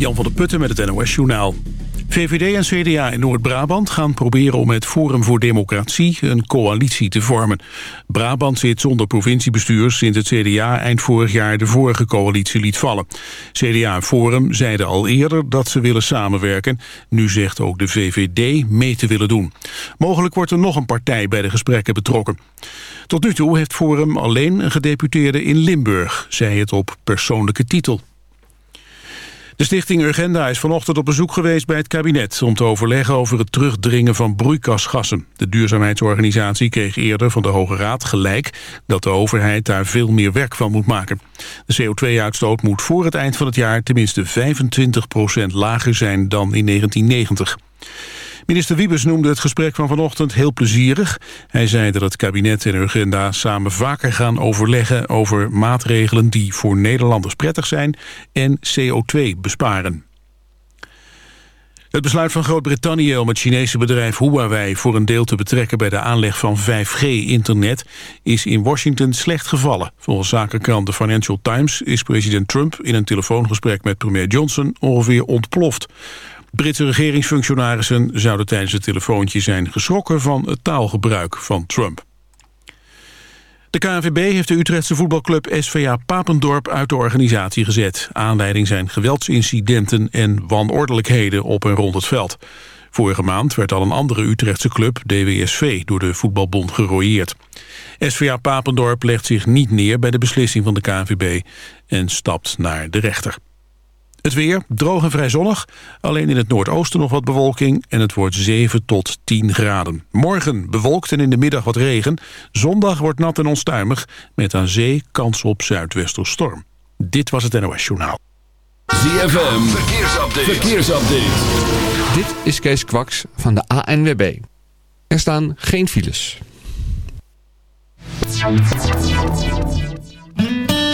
Jan van der Putten met het NOS-journaal. VVD en CDA in Noord-Brabant gaan proberen om met Forum voor Democratie een coalitie te vormen. Brabant zit zonder provinciebestuur sinds het CDA eind vorig jaar de vorige coalitie liet vallen. CDA en Forum zeiden al eerder dat ze willen samenwerken. Nu zegt ook de VVD mee te willen doen. Mogelijk wordt er nog een partij bij de gesprekken betrokken. Tot nu toe heeft Forum alleen een gedeputeerde in Limburg, zei het op persoonlijke titel. De stichting Urgenda is vanochtend op bezoek geweest bij het kabinet... om te overleggen over het terugdringen van broeikasgassen. De duurzaamheidsorganisatie kreeg eerder van de Hoge Raad gelijk... dat de overheid daar veel meer werk van moet maken. De CO2-uitstoot moet voor het eind van het jaar... tenminste 25% lager zijn dan in 1990. Minister Wiebes noemde het gesprek van vanochtend heel plezierig. Hij zei dat het kabinet en Urgenda samen vaker gaan overleggen... over maatregelen die voor Nederlanders prettig zijn en CO2 besparen. Het besluit van Groot-Brittannië om het Chinese bedrijf Huawei voor een deel te betrekken bij de aanleg van 5G-internet is in Washington slecht gevallen. Volgens zakenkrant The Financial Times is president Trump in een telefoongesprek met premier Johnson ongeveer ontploft. Britse regeringsfunctionarissen zouden tijdens het telefoontje zijn geschrokken van het taalgebruik van Trump. De KNVB heeft de Utrechtse voetbalclub SVA Papendorp uit de organisatie gezet. Aanleiding zijn geweldsincidenten en wanordelijkheden op en rond het veld. Vorige maand werd al een andere Utrechtse club, DWSV, door de voetbalbond gerooieerd. SVA Papendorp legt zich niet neer bij de beslissing van de KNVB en stapt naar de rechter. Het weer, droog en vrij zonnig. Alleen in het noordoosten nog wat bewolking en het wordt 7 tot 10 graden. Morgen bewolkt en in de middag wat regen. Zondag wordt nat en onstuimig met aan zee kans op zuidwesterstorm. Dit was het NOS Journaal. ZFM, verkeersupdate. verkeersupdate. Dit is Kees Kwaks van de ANWB. Er staan geen files.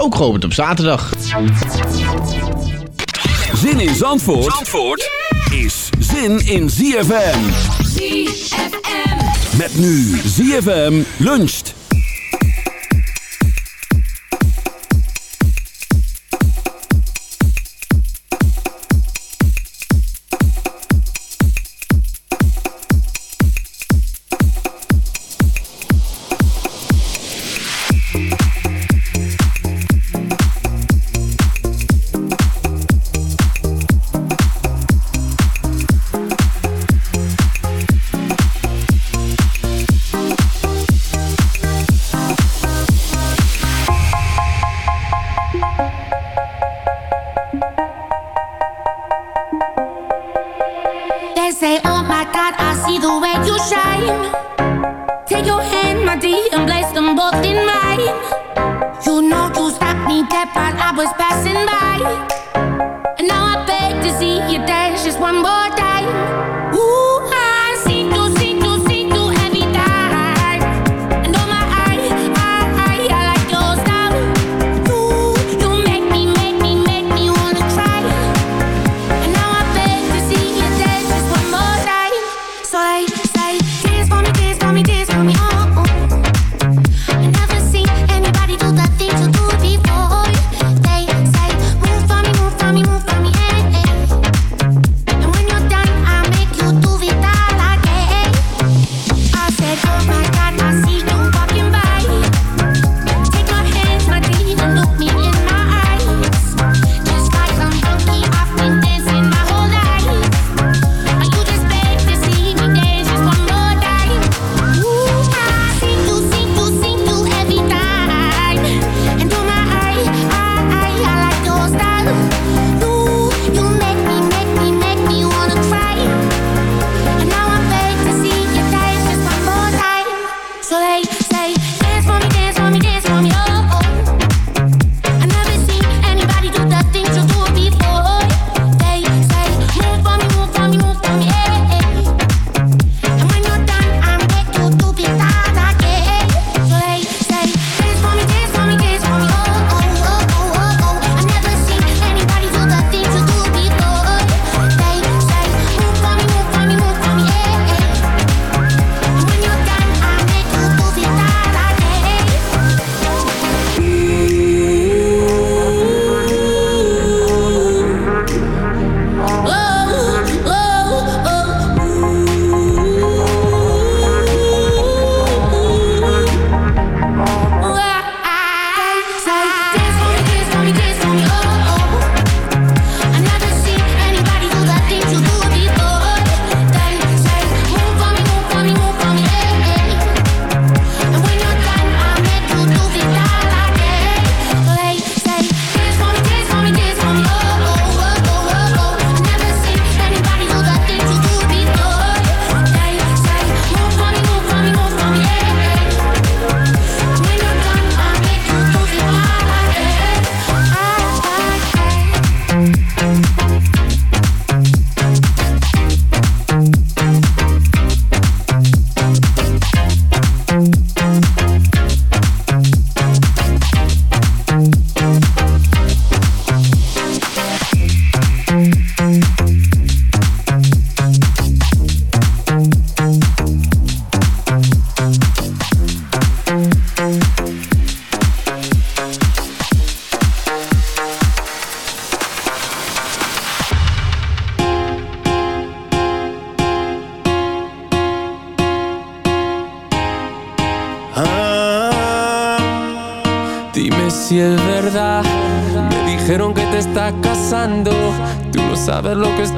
ook geopend op zaterdag. Zin in Zandvoort, Zandvoort is zin in ZFM. ZFM. Met nu ZFM luncht.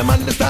them understand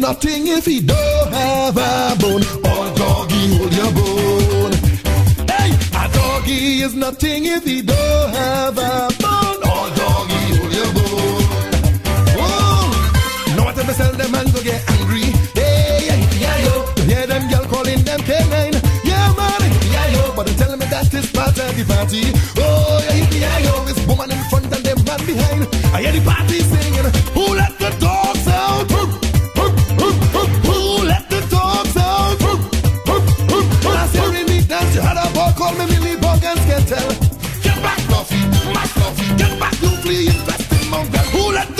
nothing if he don't have a bone. All doggy, hold your bone. Hey, a doggy is nothing if he don't have a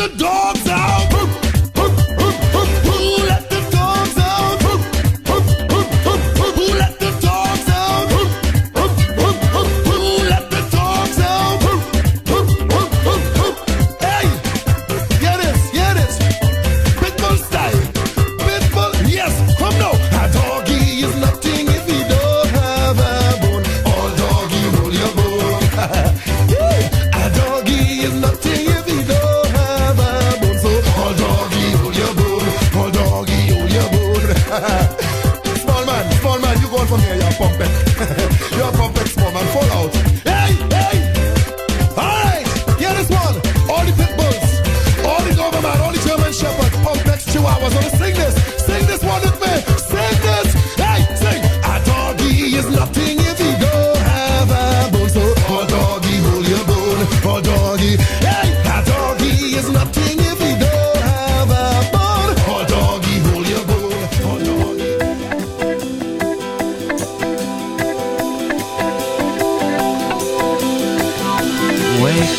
the door.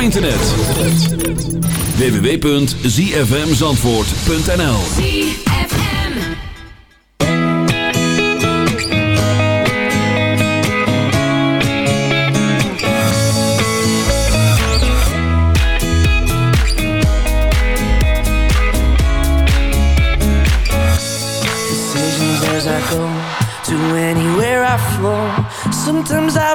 internet. www.zfmzandvoort.nl Decisions as to anywhere I flow Sometimes I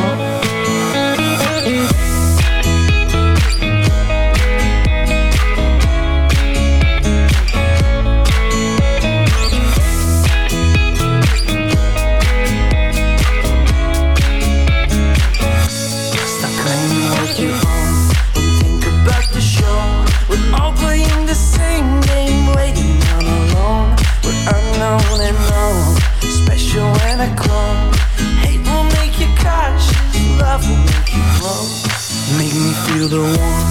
You're the one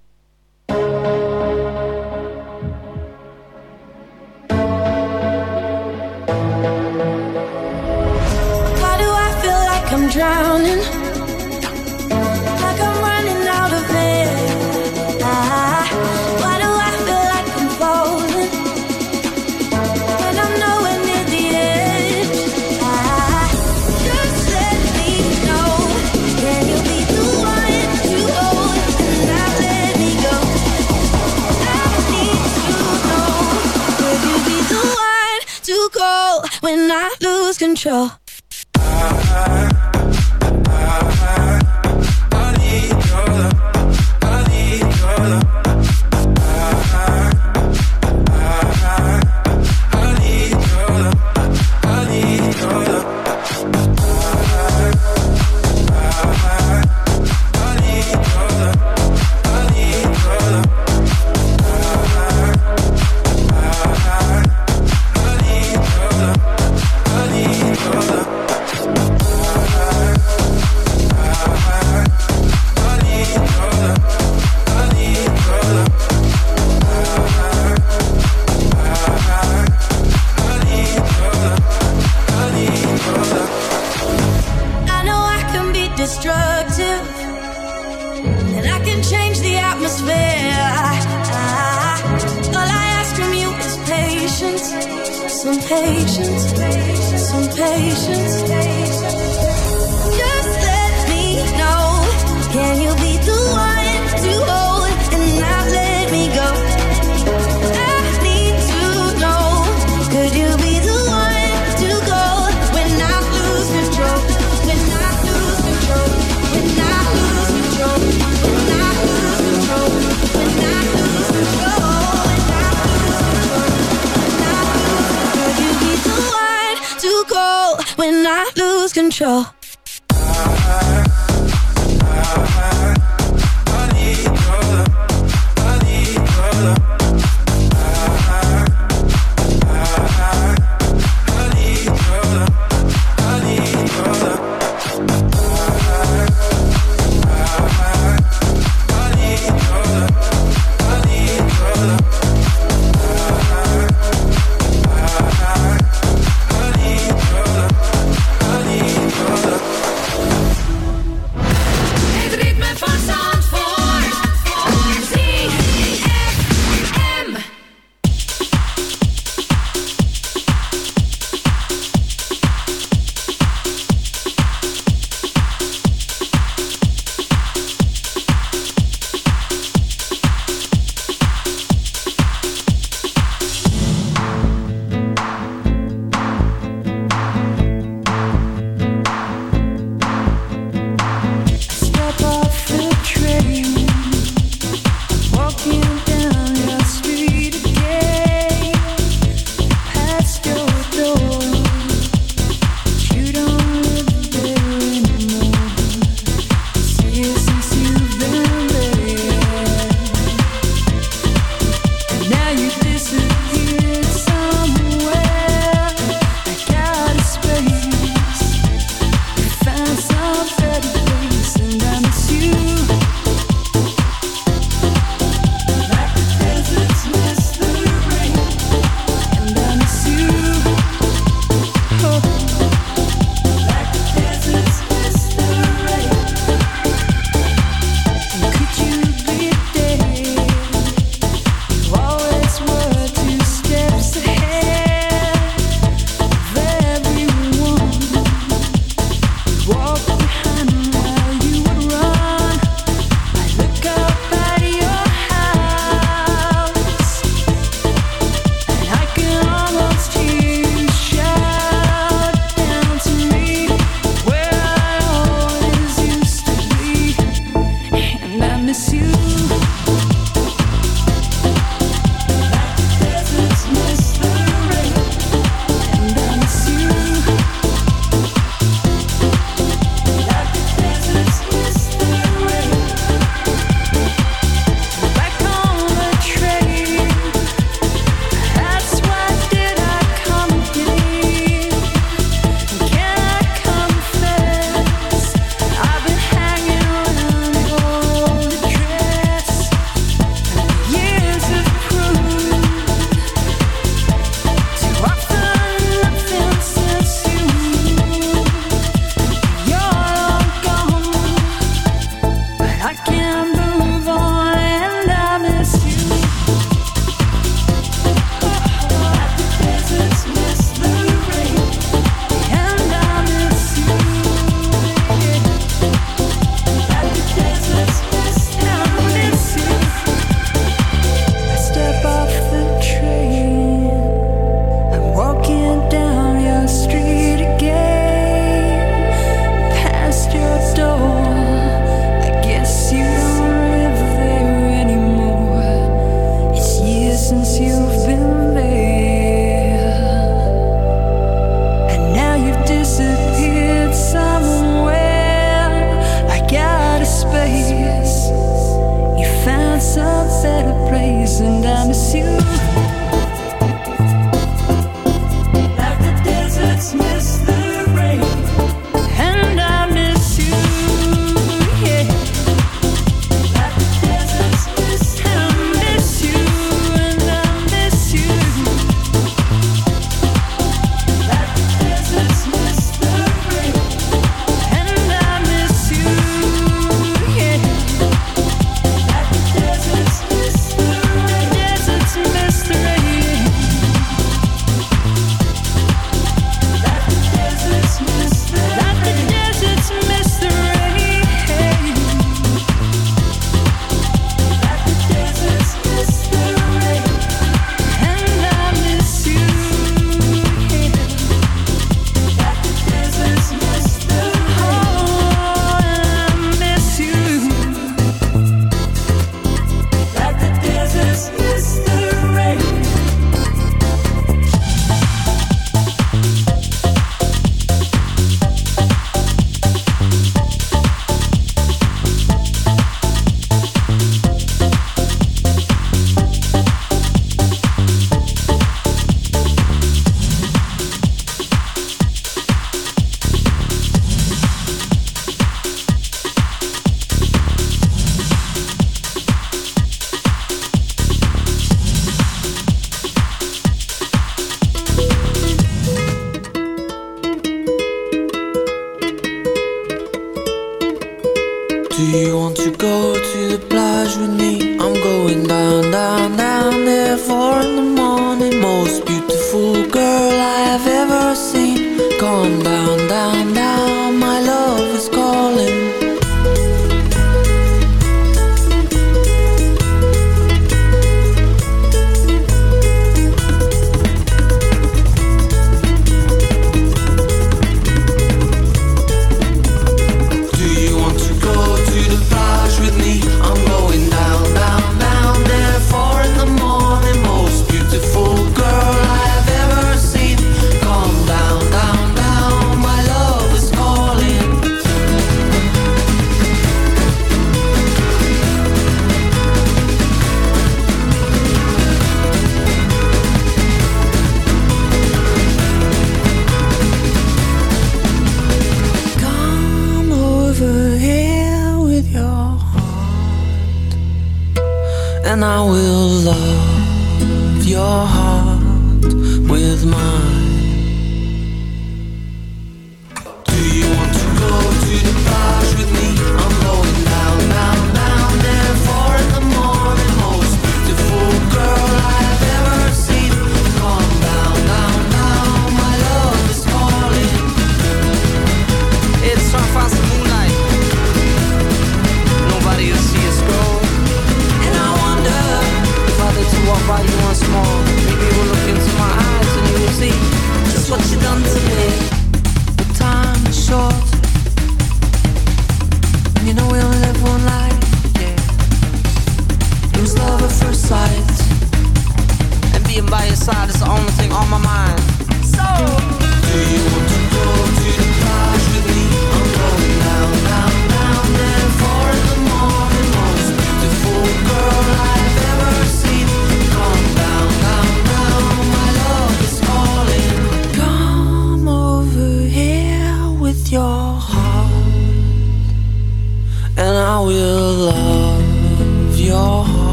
Heart with mine.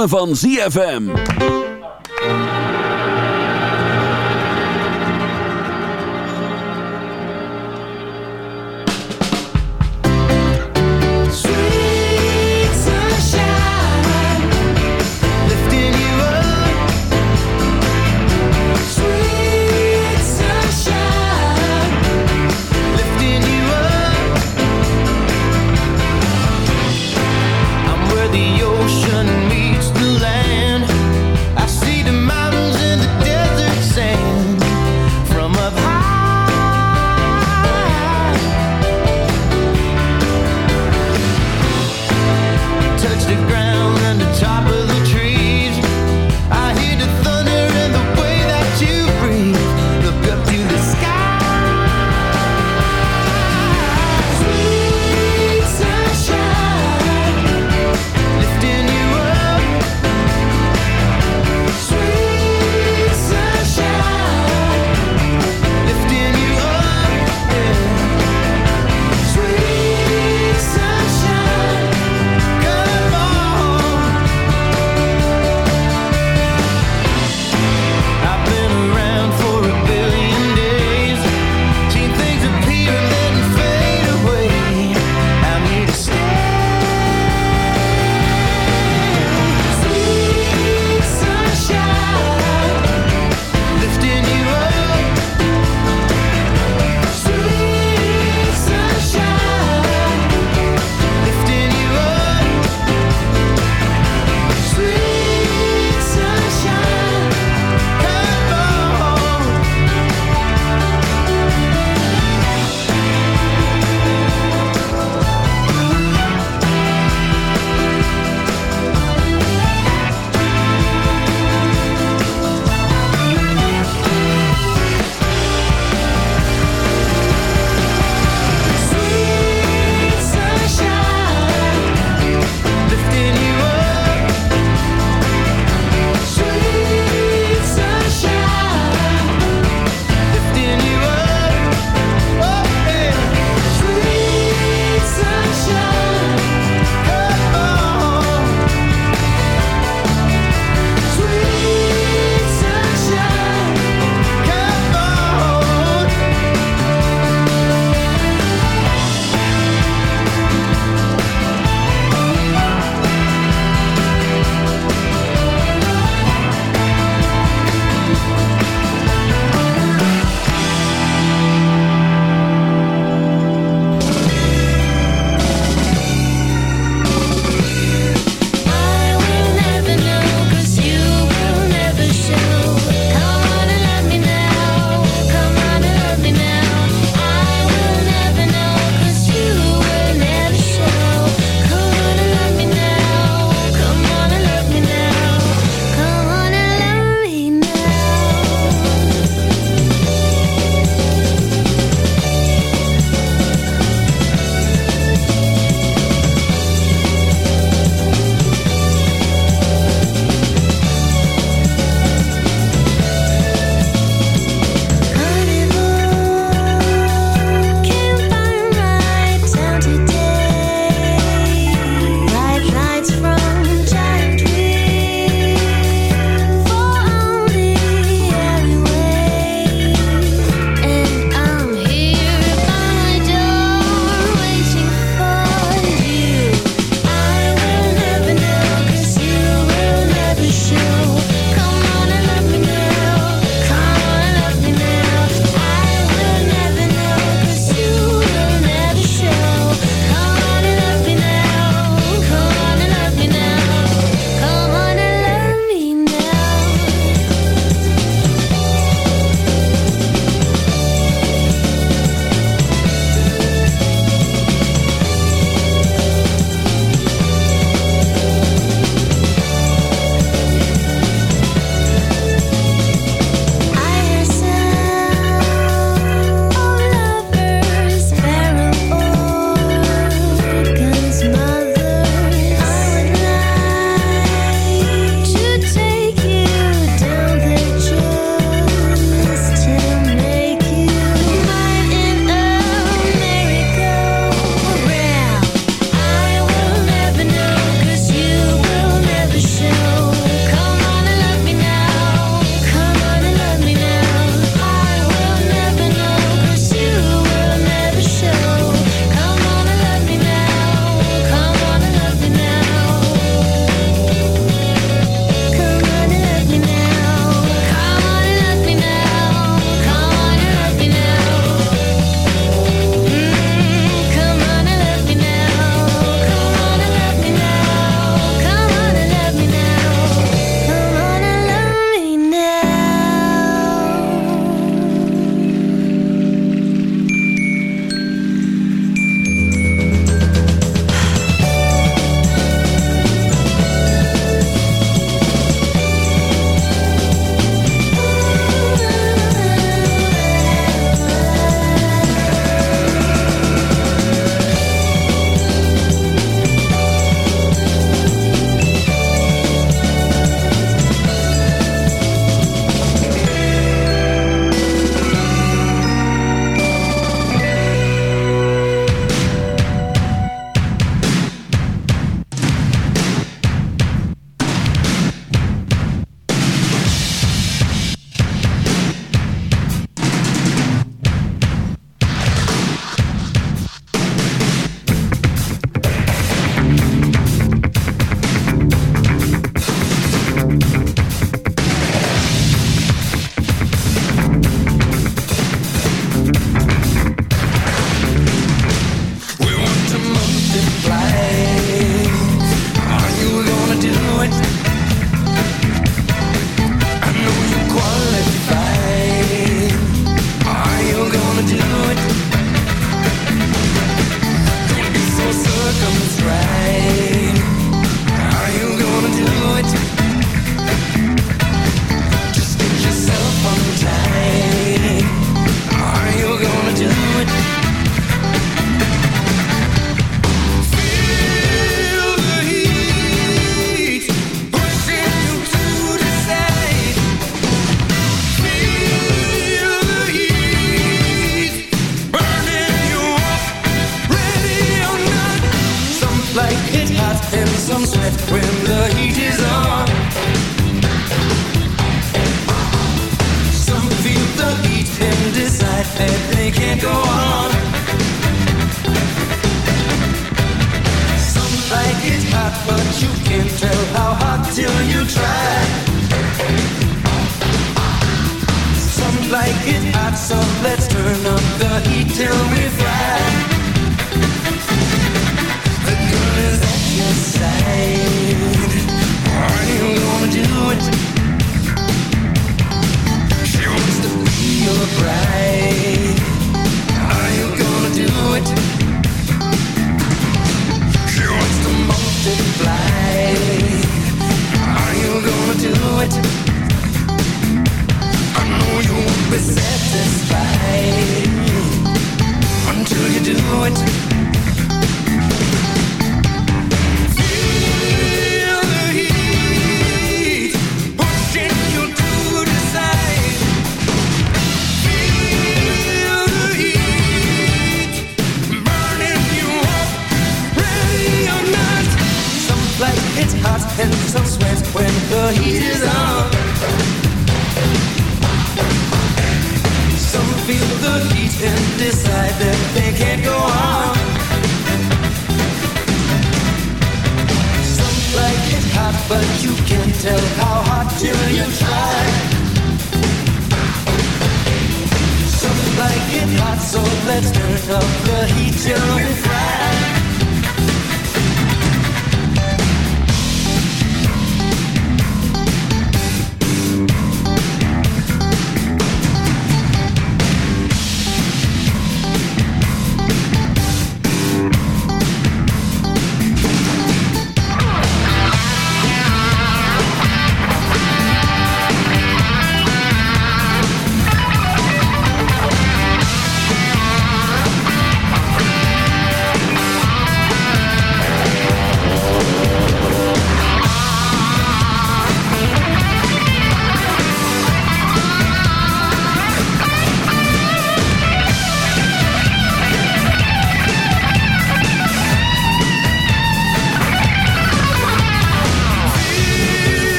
Ritme van ZFM.